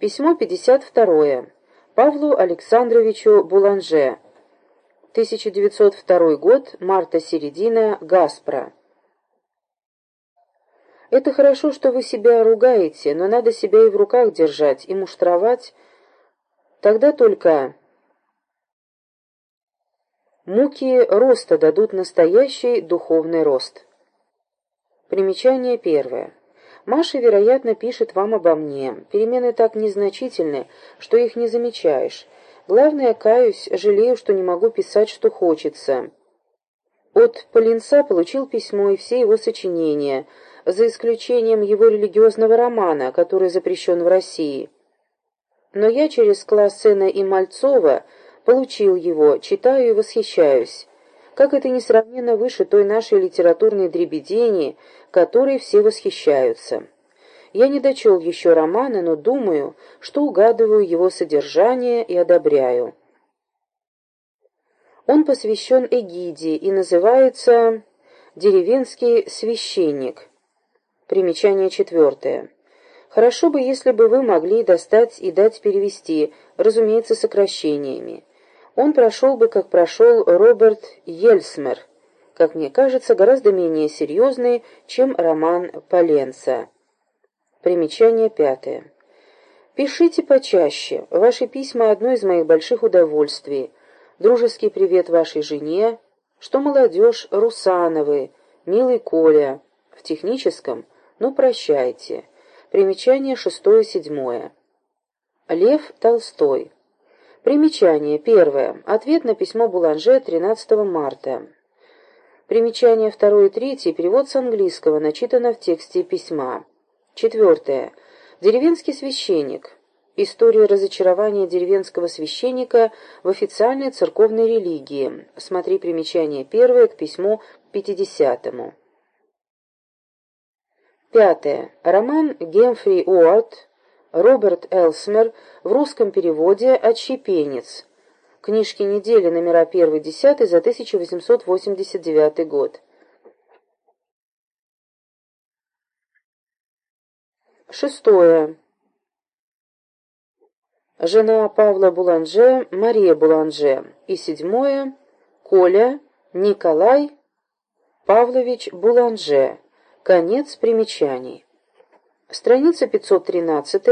Письмо 52. Павлу Александровичу Буланже. 1902 год, марта-середина, Гаспро. Это хорошо, что вы себя ругаете, но надо себя и в руках держать, и муштровать. Тогда только муки роста дадут настоящий духовный рост. Примечание первое. Маша, вероятно, пишет вам обо мне. Перемены так незначительны, что их не замечаешь. Главное, каюсь, жалею, что не могу писать, что хочется. От Полинца получил письмо и все его сочинения, за исключением его религиозного романа, который запрещен в России. Но я через Классена и Мальцова получил его, читаю и восхищаюсь. Как это несравненно выше той нашей литературной дребедени, которой все восхищаются. Я не дочел еще романа, но думаю, что угадываю его содержание и одобряю. Он посвящен Эгиде и называется «Деревенский священник». Примечание четвертое. Хорошо бы, если бы вы могли достать и дать перевести, разумеется, сокращениями он прошел бы, как прошел Роберт Ельсмер, как мне кажется, гораздо менее серьезный, чем роман Поленца. Примечание пятое. Пишите почаще. Ваши письма — одно из моих больших удовольствий. Дружеский привет вашей жене. Что молодежь Русановы, милый Коля. В техническом «Ну, прощайте». Примечание шестое-седьмое. Лев Толстой. Примечание. Первое. Ответ на письмо Буланже 13 марта. Примечание второе и третье. Перевод с английского. Начитано в тексте письма. Четвертое. Деревенский священник. История разочарования деревенского священника в официальной церковной религии. Смотри примечание первое к письму 50-му. Пятое. Роман Гемфри Уорд Роберт Элсмер в русском переводе «Отщепенец». Книжки недели, номера 1-10 за 1889 год. Шестое. Жена Павла Буланже, Мария Буланже. И седьмое. Коля Николай Павлович Буланже. Конец примечаний. Страница 513